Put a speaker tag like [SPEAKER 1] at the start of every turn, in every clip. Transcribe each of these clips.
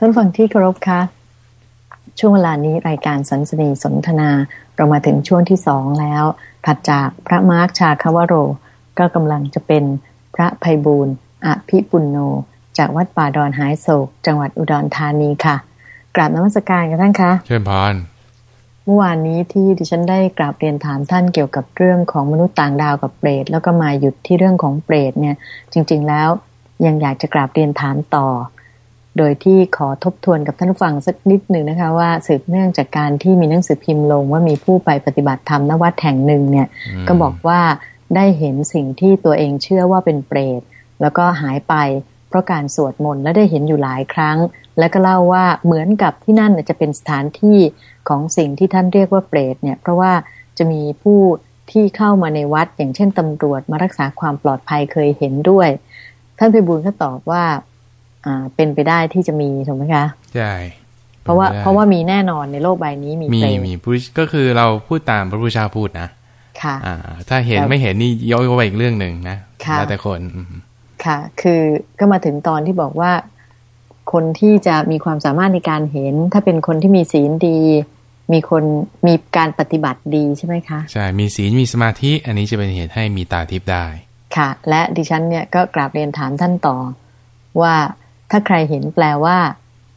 [SPEAKER 1] ท่านฟังที่เคารพคะช่วงเวลานี้รายการสันสนีสนทนาเรามาถึงช่วงที่สองแล้ว ถัดจากพระมาร์คชาคาวโร ก็กำลังจะเป็นพระภัยบูรณ์อภิปุณโน จากวัดป่าดอนหายโศก จังหวัดอุดรธานีค่ะ กราบนมัสการกันท่านคะ
[SPEAKER 2] เชิญพร
[SPEAKER 1] เมื่อวานนี้ที่ดิฉันได้กราบเรียนถามท่านเกี่ยวกับเรื่องของมนุษย์ต่างดาวกับเปรตแล้วก็มาหยุดที่เรื่องของเปรตเนี่ย จริง ๆแล้วยังอยากจะกราบเรียนถามต่อ โดยที่ขอทบทวนกับท่านผู้ฟังสักนิดหนึ่งนะคะว่าสืบเนื่องจากการที่มีหนังสือพิมพ์ลงว่ามีผู้ไปปฏิบัติธรรมณวัดแห่งหนึ่งเนี่ย
[SPEAKER 2] อืม
[SPEAKER 1] ก็บอกว่าได้เห็นสิ่งที่ตัวเองเชื่อว่าเป็นเปรต แล้วก็หายไปเพราะการสวดมนต์และได้เห็นอยู่หลายครั้ง แล้วก็เล่าว่าเหมือนกับที่นั่นน่ะจะเป็นสถานที่ของสิ่งที่ท่านเรียกว่าเปรตเนี่ยเพราะว่าจะมีผู้ที่เข้ามาในวัด อย่างเช่นตำรวจมารักษาความปลอดภัยเคยเห็นด้วย ท่านพิบูลก็ตอบว่าอ่า เป็นไปได้ที่จะมีถูกไหมคะ
[SPEAKER 2] ใช่
[SPEAKER 1] เพราะว่า
[SPEAKER 2] ป็นไปได้
[SPEAKER 1] เพราะว่ามีแน่นอนในโลกใบนี้มี
[SPEAKER 2] มี
[SPEAKER 1] เปรต
[SPEAKER 2] มีผู้ก็คือเราพูดตามพระพุทธเจ้าพูดนะ
[SPEAKER 1] ค่ะ
[SPEAKER 2] อ่าถ้าเห็น
[SPEAKER 1] แต่
[SPEAKER 2] ไม่เห็นนี่ย้อยไปอีกเรื่องหนึ่งนะ
[SPEAKER 1] ค่ะ
[SPEAKER 2] แล้วแต่คนอืม
[SPEAKER 1] ค่ะ คือก็มาถึงตอนที่บอกว่า คนที่จะมีความสามารถในการเห็น ถ้าเป็นคนที่มีศีลดี มีคนมีการปฏิบัติดีใช่ไหมคะ
[SPEAKER 2] ใช่มีศีลมีสมาธิ อันนี้จะเป็นเหตุให้มีตาทิพย์ได้
[SPEAKER 1] ค่ะ และดิฉันเนี่ยก็กราบเรียนถามท่านต่อว่า ถ้าใครเห็นแปลว่า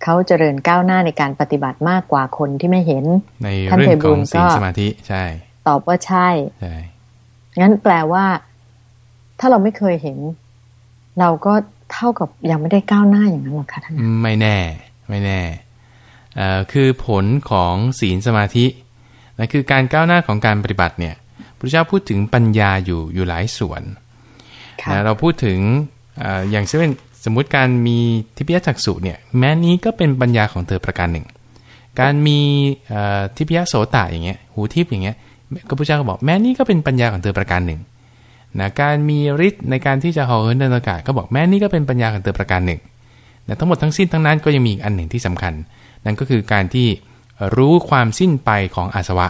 [SPEAKER 1] เขาเจริญก้าวหน้าในการปฏิบัติมากกว่าคนที่ไม่เห็น
[SPEAKER 2] ใน
[SPEAKER 1] ท่าน
[SPEAKER 2] เรื่องของ
[SPEAKER 1] ไพบูลย์
[SPEAKER 2] ศีล
[SPEAKER 1] ก็
[SPEAKER 2] สมาธิใช่
[SPEAKER 1] ตอบว่าใช่
[SPEAKER 2] ใช่
[SPEAKER 1] งั้นแปลว่า ถ้าเราไม่เคยเห็น เราก็เท่ากับยังไม่ได้ก้าวหน้าอย่างนั้นหรอกค่ะท่าน
[SPEAKER 2] ไม่แน่ ไม่แน่เอ่อคือผลของศีลสมาธินะคือการก้าวหน้าของการปฏิบัติเนี่ยพระเจ้าพูดถึงปัญญาอยู่อยู่หลายส่วน
[SPEAKER 1] ค่ะ
[SPEAKER 2] นะเราพูดถึงเอออย่างเช่น สมมุติการมีทิพยจักษุเนี่ยแม้นี้ก็เป็นปัญญาของเธอประการหนึ่ง การมีเอ่อทิพยโสตะอย่างเงี้ยหูทิพย์อย่างเงี้ยก็พระเจ้าก็บอกแม้นี้ก็เป็นปัญญาของเธอประการหนึ่งนะการมีฤทธิ์ในการที่จะห่อเหินเดินอากาศก็บอกแม้นี้ก็เป็นปัญญาของเธอประการหนึ่งนะทั้งหมดทั้งสิ้นทั้งนั้นก็ยังมีอีกอันหนึ่งที่สำคัญ นั่นก็คือการที่รู้ความสิ้นไปของอาสวะ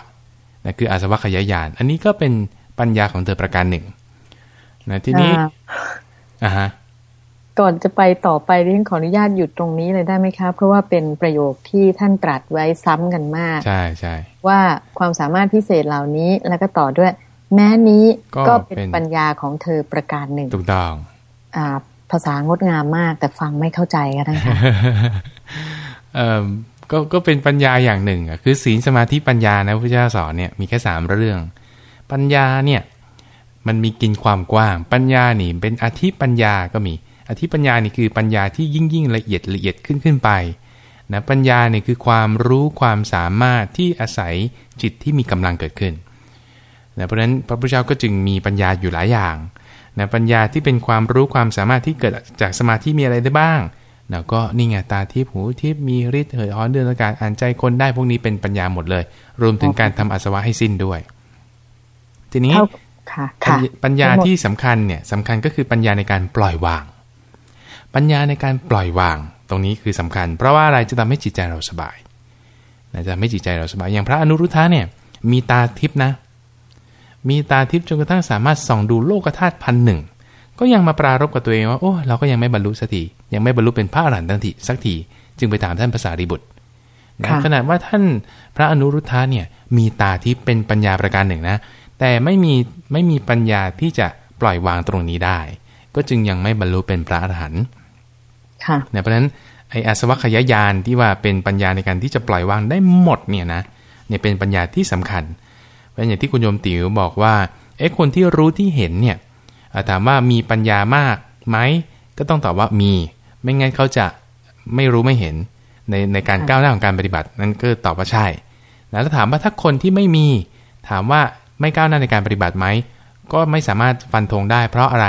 [SPEAKER 2] นะคืออาสวะขยายาน อันนี้ก็เป็นปัญญาของเธอประการหนึ่งนะทีนี้
[SPEAKER 1] อ่า
[SPEAKER 2] อ่าฮะ
[SPEAKER 1] ก่อนจะไปต่อไปดิฉันขออนุญาตหยุดตรงนี้เลยได้ไหมคะ เพราะว่าเป็นประโยคที่ท่านตรัสไว้ซ้ำกันมาก
[SPEAKER 2] ใช่ใช่
[SPEAKER 1] ว่าความสามารถพิเศษเหล่านี้แล้วก็ต่อด้วย แม้นี้
[SPEAKER 2] ก็
[SPEAKER 1] ก็เป็น
[SPEAKER 2] เป็น
[SPEAKER 1] ปัญญาของเธอประการหนึ่ง
[SPEAKER 2] ถูกต้อง
[SPEAKER 1] อ่าภาษางดงามมาก แต่ฟังไม่เข้าใจกันนะคะ
[SPEAKER 2] เอ่อก็ก็เป็นปัญญาอย่างหนึ่งอะคือศีลสมาธิปัญญานะพระพุทธเจ้าสอนเนี่ยมีแค่สามเรื่อง ปัญญาเนี่ยมันมีกินความกว้าง ปัญญานี่เป็นอธิปัญญาก็มี อธิปัญญานี่คือปัญญาที่ยิ่งยิ่งละเอียดละเอียดขึ้นขึ้นไปนะปัญญาเนี่ยคือความรู้ความสามารถที่อาศัยจิตที่มีกำลังเกิดขึ้นนะเพราะฉะนั้นพระพุทธเจ้าก็จึงมีปัญญาอยู่หลายอย่างนะปัญญาที่เป็นความรู้ความสามารถที่เกิดจากสมาธิมีอะไรได้บ้างแล้วก็นี่ไงตาทิพย์หูทิพย์มีฤทธิ์เหินฮ้อนเดินอากาศอ่านใจคนได้พวกนี้เป็นปัญญาหมดเลย รวมถึงการทำอาสวะให้สิ้นด้วย ทีนี้
[SPEAKER 1] เท่าค่ะค่ะ
[SPEAKER 2] ปัญญาที่สำคัญเนี่ยสำคัญก็คือปัญญาในการปล่อยวาง ปัญญาในการปล่อยวางตรงนี้คือสำคัญ เพราะว่าอะไรจะทำให้จิตใจเราสบายนะจะทำให้จิตใจเราสบาย อย่างพระอนุรุทธะเนี่ยมีตาทิพย์นะ มีตาทิพย์จนกระทั่งสามารถส่องดูโลกธาตุพันหนึ่งก็ยังมาปรารบกับตัวเองว่าโอ้เราก็ยังไม่บรรลุสักทียังไม่บรรลุเป็นพระอรหันต์ทันทีสักทีจึงไปถามท่านภาษารีบุตรนะ
[SPEAKER 1] ค่ะ
[SPEAKER 2] ขนาดว่าท่านพระอนุรุทธะเนี่ยมีตาทิพย์เป็นปัญญาประการหนึ่งนะ แต่ไม่มีไม่มีปัญญาที่จะปล่อยวางตรงนี้ได้ ก็จึงยังไม่บรรลุเป็นพระอรหันต์
[SPEAKER 1] ค่ะ
[SPEAKER 2] เนี่ยเพราะฉะนั้นไอ้อาสวัคยายานที่ว่าเป็นปัญญาในการที่จะปล่อยวางได้หมดเนี่ยนะเนี่ยเป็นปัญญาที่สำคัญเพราะอย่างที่คุณโยมติ๋วบอกว่าเอ๊ะคนที่รู้ที่เห็นเนี่ยถามว่ามีปัญญามากไหมก็ต้องตอบว่ามี ไม่งั้นเขาจะไม่รู้ไม่เห็นในในการก้าวหน้าของการปฏิบัตินั่นก็ตอบว่าใช่แล้วถามว่าถ้าคนที่ไม่มี ถามว่าไม่ก้าวหน้าในการปฏิบัติไหมก็ไม่สามารถฟันธงได้ เพราะอะไร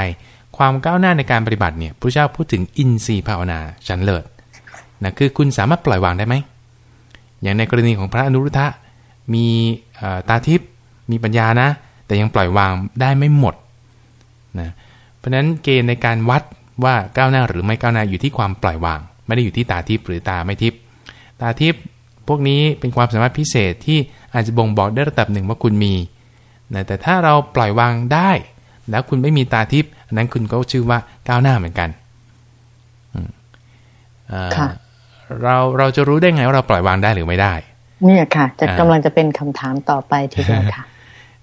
[SPEAKER 2] ความก้าวหน้าในการปฏิบัติเนี่ยพระเจ้าพูดถึงอินทรีย์ภาวนาชั้นเลิศนะคือคุณสามารถปล่อยวางได้ไหม อย่างในกรณีของพระอนุรุทธะมีตาทิพย์มีปัญญานะ แต่ยังปล่อยวางได้ไม่หมดนะเพราะฉะนั้นเกณฑ์ในการวัดว่าก้าวหน้าหรือไม่ก้าวหน้าอยู่ที่ความปล่อยวาง ไม่ได้อยู่ที่ตาทิพย์หรือตาไม่ทิพย์ตาทิพย์พวกนี้เป็นความสามารถพิเศษที่อาจจะบ่งบอกได้ระดับหนึ่งว่าคุณมีนะแต่ถ้าเราปล่อยวางได้ แล้วคุณไม่มีตาทิพย์ อันนั้นคุณก็ชื่อว่าก้าวหน้าเหมือนกันอืมเอ่อ
[SPEAKER 1] ค่ะ
[SPEAKER 2] เราเราจะรู้ได้ไงว่าเราปล่อยวางได้หรือไม่ได้
[SPEAKER 1] เนี่ยค่ะ จะกำลังจะเป็นคำถามต่อไปทีเดียวค่ะ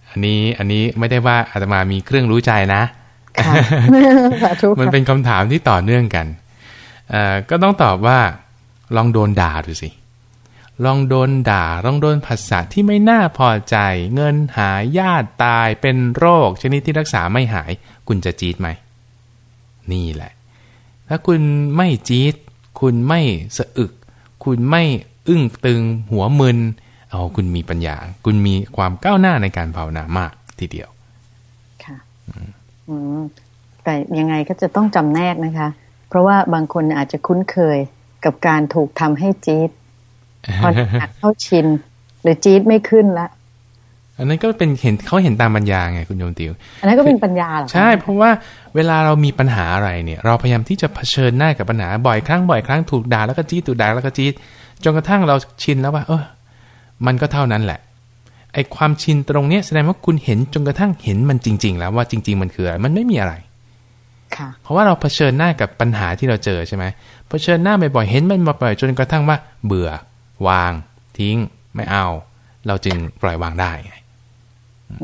[SPEAKER 2] อันนี้อันนี้ไม่ได้ว่าอาตมามีเครื่องรู้ใจนะ
[SPEAKER 1] ค่ะสาธุ
[SPEAKER 2] มัน
[SPEAKER 1] ค่ะ
[SPEAKER 2] เป็นคำถามที่ต่อเนื่องกันเอ่อก็ต้องตอบว่าลองโดนด่าดูสิ ลองโดนด่า ลองโดนภาษาที่ไม่น่าพอใจ เงินหายญาติตายเป็นโรค ชนิดที่รักษาไม่หาย คุณจะจี๊ดไหม นี่แหละ ถ้าคุณไม่จี๊ด คุณไม่สะอึก คุณไม่อึ้งตึง หัวมึน เอาคุณมีปัญญา คุณมีความก้าวหน้าในการภาวนามากทีเดียว
[SPEAKER 1] ค่ะ อืมแต่ยังไงก็จะต้องจำแนกนะคะ เพราะว่าบางคนอาจจะคุ้นเคยกับการถูกทำให้จี๊ดพอหนักเข้าชิน หรือจี๊ดไม่ขึ้นละ
[SPEAKER 2] อันนั้นก็เป็นเห็นเขาเห็นตามปัญญาไงคุณโยมติว
[SPEAKER 1] อันนั้นก็เป็นปัญญาเหรอคะ
[SPEAKER 2] ใช่ เพราะว่าเวลาเรามีปัญหาอะไรเนี่ย เราพยายามที่จะเผชิญหน้ากับปัญหาบ่อยครั้งบ่อยครั้งถูกด่าแล้วก็จี๊ดถูกด่าแล้วก็จี๊ดจนกระทั่งเราชินแล้วว่า เออมันก็เท่านั้นแหละไอ้ความชินตรงเนี้ยแสดงว่าคุณเห็นจนกระทั่งเห็นมันจริง ๆ แล้วว่าจริง ๆ มันคืออะไรมันไม่มีอะไร
[SPEAKER 1] ค่ะ
[SPEAKER 2] เพราะว่าเราเผชิญหน้ากับปัญหาที่เราเจอใช่ไหมเผชิญหน้าบ่อยๆเห็นมันบ่อยๆจนกระทั่งว่า เบื่อ วาง ทิ้ง ไม่เอา เราจึงปล่อยวางได้ไง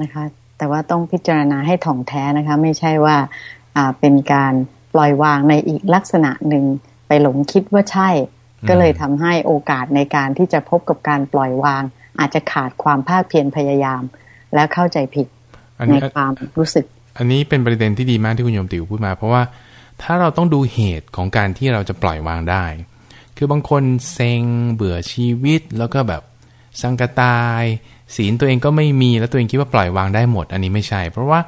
[SPEAKER 1] นะคะ แต่ว่าต้องพิจารณาให้ถ่องแท้นะคะ ไม่ใช่ว่าอ่าเป็นการปล่อยวางในอีกลักษณะหนึ่งไปหลงคิดว่าใช่ ก็เลยทำให้โอกาสในการที่จะพบกับการปล่อยวาง อาจจะขาดความภาคเพียรพยายาม และเข้าใจผิด
[SPEAKER 2] อัน
[SPEAKER 1] ใน
[SPEAKER 2] นี้
[SPEAKER 1] ความรู้สึก
[SPEAKER 2] อันนี้เป็นประเด็นที่ดีมากที่คุณโยมติ๋วพูดมา เพราะว่าถ้าเราต้องดูเหตุของการที่เราจะปล่อยวางได้ คือบางคนเซ็งเบื่อชีวิตแล้วก็แบบสังกตาย ศีลตัวเองก็ไม่มีแล้วตัวเองคิดว่าปล่อยวางได้หมด อันนี้ไม่ใช่ เพราะว่า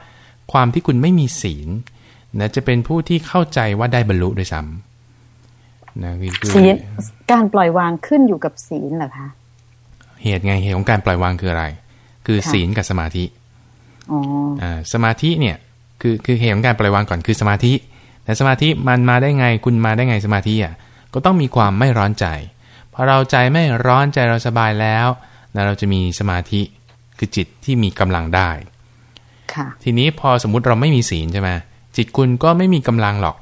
[SPEAKER 2] ความที่คุณไม่มีศีลนะจะเป็นผู้ที่เข้าใจว่าได้บรรลุด้วยซ้ำนะคือคือ
[SPEAKER 1] ศีลการปล่อยวางขึ้นอยู่กับศีลเหรอคะ
[SPEAKER 2] เหตุไงเหตุของการปล่อยวางคืออะไร คือ
[SPEAKER 1] ค่ะ
[SPEAKER 2] ศีลกับสมาธิ
[SPEAKER 1] อ๋อ
[SPEAKER 2] อ่าสมาธิเนี่ยคือคือเหตุของการปล่อยวางก่อนคือสมาธิ แต่สมาธิมันมาได้ไงคุณมาได้ไงสมาธิอะก็ต้องมีความไม่ร้อนใจพอเราใจไม่ร้อนใจเราสบายแล้ว นะเราจะมีสมาธิคือจิตที่มีกำลังได้
[SPEAKER 1] ค่ะ
[SPEAKER 2] ทีนี้พอสมมุติเราไม่มีศีลใช่ไหมจิตคุณก็ไม่มีกำลังหรอก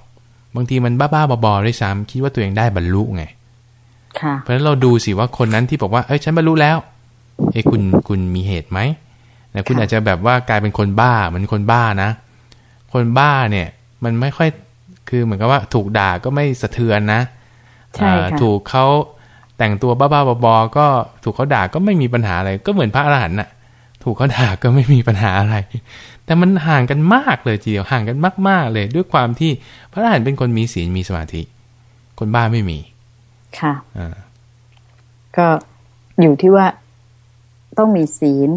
[SPEAKER 2] บางทีมันบ้าๆบอๆด้วยซ้ำคิดว่าตัวเองได้บรรลุไง
[SPEAKER 1] ค่ะ
[SPEAKER 2] เพราะฉะนั้นเราดูสิว่าคนนั้นที่บอกว่าเอ้ยฉันบรรลุแล้วเอ้ยคุณคุณมีเหตุไหมแต่คุณ
[SPEAKER 1] ค่ะ
[SPEAKER 2] อาจจะแบบว่ากลายเป็นคนบ้าเหมือนคนบ้านะ คนบ้าเนี่ย มันไม่ค่อยคือเหมือนกับว่า ถูกด่าก็ไม่สะเทือนนะ
[SPEAKER 1] ใช่
[SPEAKER 2] เอ่อ
[SPEAKER 1] ค่ะ
[SPEAKER 2] ถูกเขา แต่งตัวบ้าๆบอๆก็ถูกเขาด่าก็ไม่มีปัญหาอะไร ก็เหมือนพระอรหันต์น่ะ ถูกเขาด่าก็ไม่มีปัญหาอะไร แต่มันห่างกันมากเลยทีเดียวห่างกันมาก ๆ เลย ด้วยความที่พระอรหันต์เป็นคนมีศีลมีสมาธิ คนบ้าไม่มี
[SPEAKER 1] ค่ะ
[SPEAKER 2] อ่า
[SPEAKER 1] ก็อยู่ที่ว่าต้องมีศีล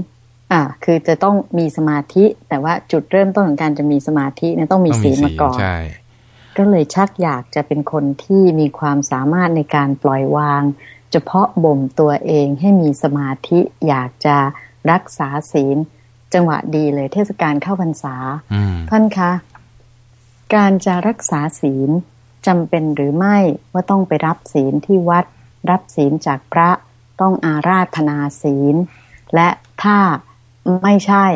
[SPEAKER 1] อ่า คือจะต้องมีสมาธิ แต่ว่าจุดเริ่มต้นของการจะมีสมาธิเนี่ยต้องมี
[SPEAKER 2] ต้อง
[SPEAKER 1] ศี
[SPEAKER 2] มี
[SPEAKER 1] ล
[SPEAKER 2] ศี
[SPEAKER 1] มา
[SPEAKER 2] ล
[SPEAKER 1] ก่อน
[SPEAKER 2] ใช่
[SPEAKER 1] ก็เลยชักอยากจะเป็นคนที่มีความสามารถในการปล่อยวาง เฉพาะบ่มตัวเองให้มีสมาธิอยากจะรักษาศีล จังหวะดีเลยเทศกาลเข้าพรรษา
[SPEAKER 2] อืม
[SPEAKER 1] ท่านคะ การจะรักษาศีลจำเป็นหรือไม่ว่าต้องไปรับศีลที่วัด รับศีลจากพระต้องอาราธนาศีล และถ้าไม่ใช่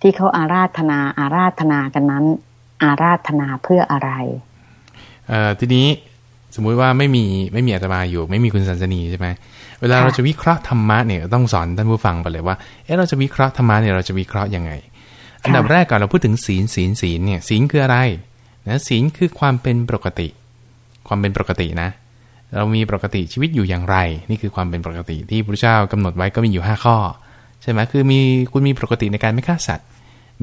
[SPEAKER 1] ที่เขาอาราธนาอาราธนากันนั้น อาราธนาเพื่ออะไร
[SPEAKER 2] เอ่อ ทีนี้สมมุติว่าไม่มีไม่มีอาตมาอยู่ ไม่มีคุณสันสนีใช่ไหมเวลาเราจะวิเคราะห์ธรรมะเนี่ยต้องสอนท่านผู้ฟังไปเลยว่าเอ๊ะเราจะวิเคราะห์ธรรมะเนี่ยเราจะวิเคราะห์ยังไง อันดับแรกก่อนเราพูดถึงศีลศีลศีลเนี่ยศีลคืออะไรนะศีลคือความเป็นปกติ ความเป็นปกตินะ เรามีปกติชีวิตอยู่อย่างไร นี่คือความเป็นปกติที่พระเจ้ากำหนดไว้ก็มีอยู่ 5 ข้อ ใช่ไหมคือมีคุณมีปกติในการไม่ฆ่าสัตว์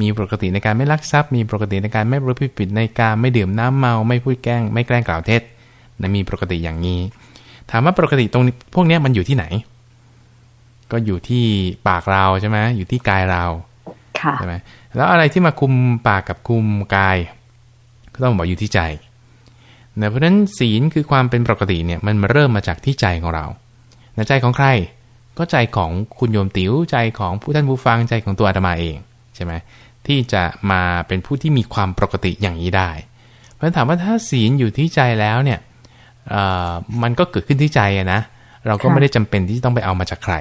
[SPEAKER 2] มีปกติในการไม่ลักทรัพย์ มีปกติในการไม่ประพฤติผิดในการไม่ดื่มน้ำเมา ไม่พูดแกล้ง ไม่แกล้งกล่าวเท็จนะมีปกติอย่างนี้ ถามว่าปกติตรงนี้พวกเนี้ยมันอยู่ที่ไหน ก็อยู่ที่ปากเราใช่ไหมอยู่ที่กายเรา
[SPEAKER 1] ค่ะ
[SPEAKER 2] ใช่ไหมแล้วอะไรที่มาคุมปากกับคุมกาย ก็ต้องบอกอยู่ที่ใจนะเพราะฉะนั้นศีลคือความเป็นปกติเนี่ยมันมาเริ่มมาจากที่ใจของเรานะใจของใคร ก็ใจของคุณโยมติ๋วใจของผู้ท่านผู้ฟังใจของตัวอาตมาเองใช่ไหม ที่จะมาเป็นผู้ที่มีความปกติอย่างนี้ได้เพราะฉะนั้นถามว่าถ้าศีลอยู่ที่ใจแล้วเนี่ยเอ่อมันก็เกิดขึ้นที่ใจอะนะเราก็
[SPEAKER 1] ค่ะ
[SPEAKER 2] ไม่ได้จำเป็นที่จะต้องไปเอามาจากใคร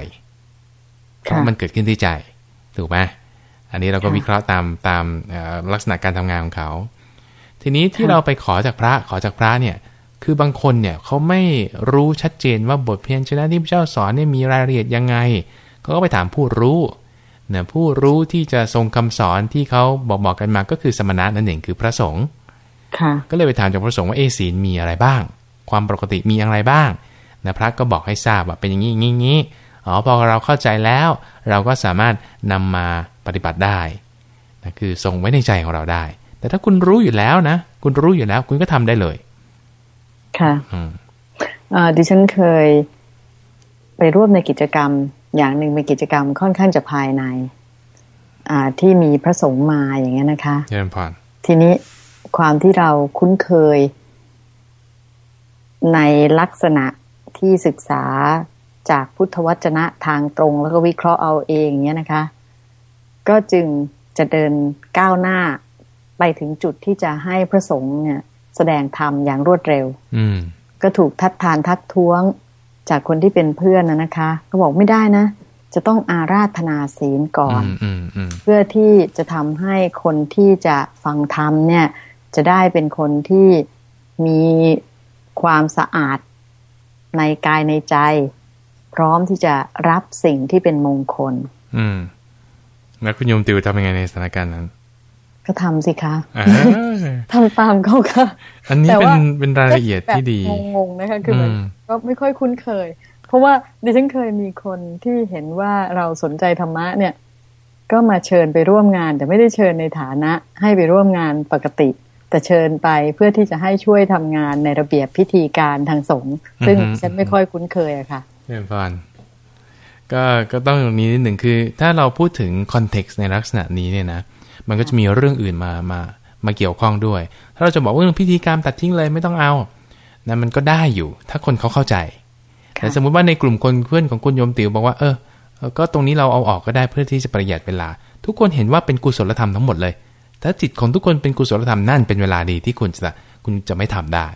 [SPEAKER 2] เพราะ
[SPEAKER 1] ค่ะ
[SPEAKER 2] มันเกิดขึ้นที่ใจถูกไหมอันนี้เราก็
[SPEAKER 1] ค่ะ
[SPEAKER 2] วิเคราะห์ตามตามเอ่อลักษณะการทำงานของเขา ทีนี้ที่
[SPEAKER 1] ค่ะ
[SPEAKER 2] เราไปขอจากพระขอจากพระเนี่ย คือบางคนเนี่ยเขาไม่รู้ชัดเจนว่าบทเพียนชนะที่พระเจ้าสอนเนี่ยมีรายละเอียดยังไงเขาก็ไปถามผู้รู้เนี่ยผู้รู้ที่จะทรงคำสอนที่เขาบอกบอกกันมาก็คือสมณะนั่นเองคือพระสงฆ์
[SPEAKER 1] ค่ะ
[SPEAKER 2] ก็เลยไปถามจากพระสงฆ์ว่าเอศีลมีอะไรบ้าง ความปกติมีอะไรบ้างนะพระก็บอกให้ทราบว่าเป็นอย่างนี้อย่างนี้อย่างนี้อ๋อพอเราเข้าใจแล้ว เราก็สามารถนำมาปฏิบัติได้นะคือทรงไว้ในใจของเราได้ แต่ถ้าคุณรู้อยู่แล้วนะคุณรู้อยู่แล้ว คุณก็ทำได้เลย
[SPEAKER 1] ค่ะ
[SPEAKER 2] อืม
[SPEAKER 1] เอ่อดิฉันเคยไปร่วมในกิจกรรม อย่างหนึ่งเป็นกิจกรรมค่อนข้างจะภายใน อ่าที่มีพระสงฆ์มาอย่างเงี้ยนะคะ
[SPEAKER 2] เจริญพร
[SPEAKER 1] ทีนี้ความที่เราคุ้นเคยในลักษณะที่ศึกษาจากพุทธวจนะทางตรง แล้วก็วิเคราะห์เอาเองเนี้ยนะคะ ก็จึงจะเดินก้าวหน้าไปถึงจุดที่จะให้พระสงฆ์เนี่ย แสดงธรรมอย่างรวดเร็ว
[SPEAKER 2] อืม
[SPEAKER 1] ก็ถูกทัดทานทักท้วง จากคนที่เป็นเพื่อนนะนะคะก็บอกไม่ได้นะ จะต้องอาราธนาศีลก่อน
[SPEAKER 2] อืมอืมอืม
[SPEAKER 1] เพื่อที่จะทำให้คนที่จะฟังธรรมเนี่ย จะได้เป็นคนที่มีความสะอาดในกายในใจ พร้อมที่จะรับสิ่งที่เป็นมงคล
[SPEAKER 2] อืม แล้วคุณโยมติวทำยังไงในสถานการณ์นั้น
[SPEAKER 1] ก็ทำสิคะ
[SPEAKER 2] อ่า
[SPEAKER 1] ทำตามเขาค่ะ
[SPEAKER 2] อันนี้
[SPEAKER 1] แต่
[SPEAKER 2] เป็
[SPEAKER 1] ว่า
[SPEAKER 2] นเป็นรายละเอียดที่ดี
[SPEAKER 1] แบบงงๆนะคะคือเหมือน
[SPEAKER 2] อืม
[SPEAKER 1] ก็ไม่ค่อยคุ้นเคย เพราะว่าดิฉันเคยมีคนที่เห็นว่าเราสนใจธรรมะเนี่ย ก็มาเชิญไปร่วมงาน แต่ไม่ได้เชิญในฐานะ ให้ไปร่วมงานปกติ แต่เชิญไปเพื่อที่จะให้ช่วยทำงานในระเบียบพิธีการทางสงฆ์ซึ่ง
[SPEAKER 2] อือฮึ
[SPEAKER 1] ดิฉันไม่ค่อยคุ้นเคยอะค่ะ
[SPEAKER 2] เรียนฟันก็ก็ต้องตรงนี้นิดหนึ่งคือ ถ้าเราพูดถึงคอนเท็กซ์ในลักษณะนี้เนี่ยนะ มันก็จะมีเรื่องอื่นมามามาเกี่ยวข้องด้วย ถ้าเราจะบอกว่าเรื่องพิธีกรรมตัดทิ้งเลยไม่ต้องเอานะมันก็ได้อยู่ ถ้าคนเขาเข้าใจ
[SPEAKER 1] ค่ะ
[SPEAKER 2] แต่สมมุติว่าในกลุ่มคนเพื่อนของคุณโยมติ๋วบอกว่าเออเออ ก็ตรงนี้เราเอาออกก็ได้เพื่อที่จะประหยัดเวลา ทุกคนเห็นว่าเป็นกุศลธรรมทั้งหมดเลย ถ้าจิตของทุกคนเป็นกุศลธรรมนั่นเป็นเวลาดีที่คุณจะคุณจะไม่ทำได้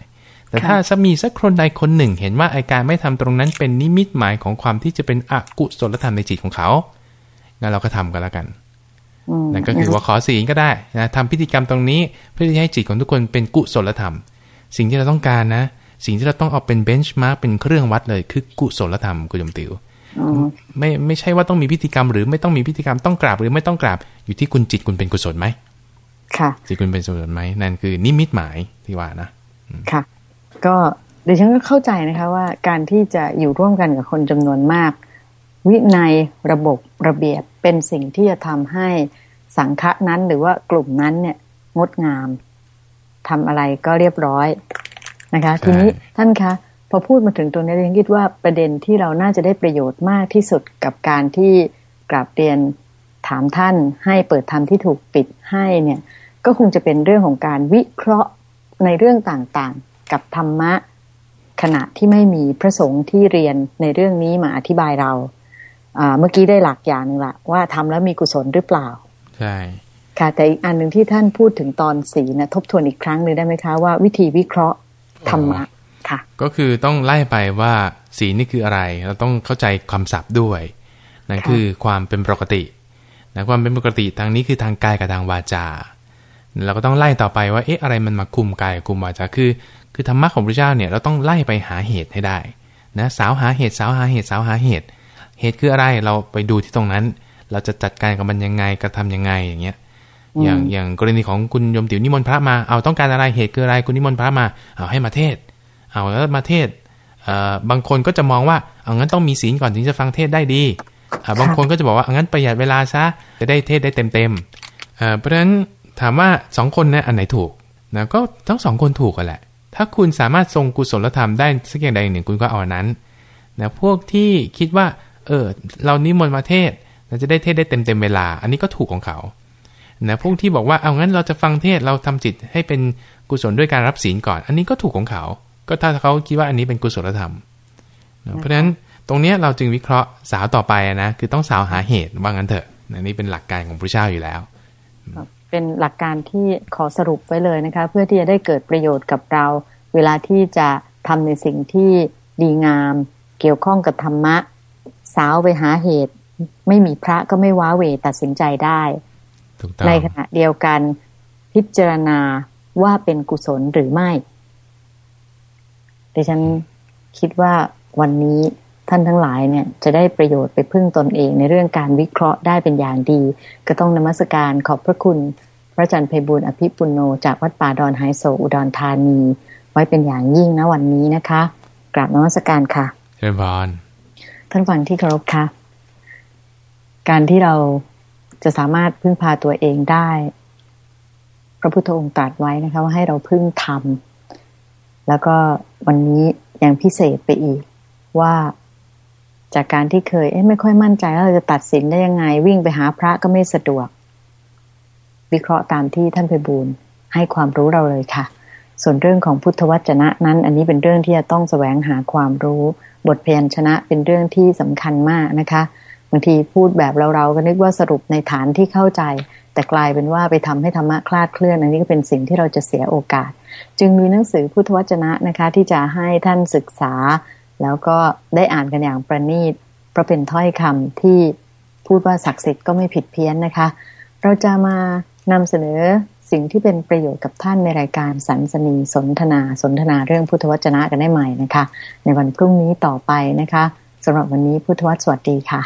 [SPEAKER 2] แต่ถ้าจะมีสักคนใดคนหนึ่ง เห็นว่าไอการไม่ทำตรงนั้นเป็นนิมิตหมายของความที่จะเป็นอกุศลธรรมในจิตของเขางั้นเราก็ทำกันแล้วกัน
[SPEAKER 1] อืม
[SPEAKER 2] นั่นก็คือว่าขอศีลก็ได้นะทำพิธีกรรมตรงนี้เพื่อที่จะให้จิตของทุกคนเป็นกุศลธรรม สิ่งที่เราต้องการนะ สิ่งที่เราต้องเอาเป็น benchmark เป็นเครื่องวัดเลยคือกุศลธรรมคุณโยมติ๋ว
[SPEAKER 1] อืม
[SPEAKER 2] ไม่ไม่ใช่ว่าต้องมีพิธีกรรม หรือไม่ต้องมีพิธีกรรมต้องกราบหรือไม่ต้องกราบอยู่ที่คุณจิตคุณเป็นกุศลไหม
[SPEAKER 1] ค่ะ
[SPEAKER 2] จิตคุณเป็นกุศลไหมนั่นคือนิมิตหมายที่ว่านะ
[SPEAKER 1] ค่ะ ก็ดิฉันก็เข้าใจนะคะว่าการที่จะอยู่ร่วมกันกับคนจำนวนมาก วินัยระบบระเบียบเป็นสิ่งที่จะทำให้สังฆะนั้นหรือว่ากลุ่มนั้นเนี่ยงดงามทำอะไรก็เรียบร้อยนะคะ
[SPEAKER 2] ใช่
[SPEAKER 1] ทีนี้ท่านคะพอพูดมาถึงตรงนี้ดิฉันคิดว่าประเด็นที่เราน่าจะได้ประโยชน์มากที่สุดกับการที่กราบเรียนถามท่านให้เปิดธรรมที่ถูกปิดให้เนี่ย ก็คงจะเป็นเรื่องของการวิเคราะห์ในเรื่องต่างๆ กับธรรมะขณะที่ไม่มีพระสงฆ์ที่เรียนในเรื่องนี้มาอธิบายเราอ่า เมื่อกี้ได้หลักอย่างหนึ่งละว่าทำแล้วมีกุศลหรือเปล่า
[SPEAKER 2] ใช่
[SPEAKER 1] ค่ะแต่อีกอันหนึ่งที่ท่านพูดถึงตอนสีนะทบทวนอีกครั้งหนึ่งได้ไหมคะว่าวิธีวิเคราะห์ธรรมะค่ะ
[SPEAKER 2] ก็คือต้องไล่ไปว่าศีลนี่คืออะไร เราต้องเข้าใจคำศัพท์ด้วยนั่น
[SPEAKER 1] ค่ะ
[SPEAKER 2] คือความเป็นปกตินะความเป็นปกติทางนี้คือทางกายกับทางวาจา เราก็ต้องไล่ต่อไปว่าเอ๊ะอะไรมันมาคุมกายกับคุมวาจาคือ คือธรรมะของพระเจ้าเนี่ยเราต้องไล่ไปหาเหตุให้ได้นะสาวหาเหตุสาวหาเหตุสาวหาเหตุ เหตุคืออะไรเราไปดูที่ตรงนั้น เราจะจัดการกับมันยังไงกระทำยังไงอย่างเงี้ย
[SPEAKER 1] อืม
[SPEAKER 2] อย่างอย่างกรณีของคุณโยมติ๋วนิมนต์พระมาเอาต้องการอะไรเหตุคืออะไรคุณนิมนต์พระมาเอาให้มาเทศเอาแล้วมาเทศเอ่อบางคนก็จะมองว่าเอางั้นต้องมีศีลก่อนถึงจะฟังเทศได้ดีอ่าบางคนก็จะบอกว่าเอางั้นประหยัดเวลาซะจะได้เทศได้เต็มเต็มๆเอ่อเพราะฉะนั้นถามว่าสองคนเนะอันไหนถูกนะก็ทั้งสองคนถูกกันแหละ ถ้าคุณสามารถทรงกุศลธรรมได้สักอย่างใดอย่างหนึ่งคุณก็เอาอันนั้นนะพวกที่คิดว่า เออ เรานิมนต์มาเทศเราจะได้เทศได้เต็มเต็มเวลา อันนี้ก็ถูกของเขานะพวกที่บอกว่าเอางั้นเราจะฟังเทศเราทำจิตให้เป็นกุศลด้วยการรับศีลก่อน อันนี้ก็ถูกของเขา ก็ถ้าเขาคิดว่าอันนี้เป็นกุศลธรรมนะเพราะฉะนั้นตรงเนี้ยเราจึงวิเคราะห์สาวต่อไปนะคือต้องสาวหาเหตุว่างั้นเถอะนะนี่เป็นหลักการของพระเจ้าอยู่แล้ว
[SPEAKER 1] เป็นหลักการที่ขอสรุปไว้เลยนะคะ เพื่อที่จะได้เกิดประโยชน์กับเรา เวลาที่จะทำในสิ่งที่ดีงาม เกี่ยวข้องกับธรรมะ สาวไปหาเหตุ ไม่มีพระก็ไม่ว้าเหวตัดสินใจได้
[SPEAKER 2] ถูกต้อง
[SPEAKER 1] ในขณะเดียวกันพิจารณาว่าเป็นกุศลหรือไม่ดิฉันคิดว่าวันนี้ท่านทั้งหลายเนี่ยจะได้ประโยชน์ไปพึ่งตนเองในเรื่องการวิเคราะห์ได้เป็นอย่างดี ก็ต้องนมัสการขอบพระคุณ พระอาจารย์ไพบุญอภิปุโนจากวัดป่าดอนไฮโซอุดรธานี ไว้เป็นอย่างยิ่งนะวันนี้นะคะ กราบนมัสการค่ะ
[SPEAKER 2] เชิญพร
[SPEAKER 1] ท่านฟังที่เคารพค่ะการที่เราจะสามารถพึ่งพาตัวเองได้ พระพุทธองค์ตรัสไว้นะคะ ว่าให้เราพึ่งธรรม แล้วก็วันนี้ยังพิเศษไปอีกว่าจากการที่เคยเอ๊ะไม่ค่อยมั่นใจว่าเราจะตัดสินได้ยังไง วิ่งไปหาพระก็ไม่สะดวก วิเคราะห์ตามที่ท่านเพบูลให้ความรู้เราเลยค่ะ ส่วนเรื่องของพุทธวจนะนั้น อันนี้เป็นเรื่องที่จะต้องแสวงหาความรู้ บทเพยัญชนะเป็นเรื่องที่สำคัญมากนะคะบางทีพูดแบบเราๆก็นึกว่าสรุปในฐานที่เข้าใจ แต่กลายเป็นว่าไปทำให้ธรรมะคลาดเคลื่อน อันนี้ก็เป็นสิ่งที่เราจะเสียโอกาส จึงมีหนังสือพุทธวจนะนะคะ ที่จะให้ท่านศึกษา แล้วก็ได้อ่านกันอย่างประณีตเพราะเป็นถ้อยคำที่พูดว่าศักดิ์สิทธิ์ก็ไม่ผิดเพี้ยนนะคะ เราจะมานำเสนอ สิ่งที่เป็นประโยชน์กับท่านในรายการสันสนีสนทนาสนทนาเรื่องพุทธวจนะกันได้ใหม่นะคะ ในวันพรุ่งนี้ต่อไปนะคะสำหรับวันนี้พุทธวจสวัสดีค่ะ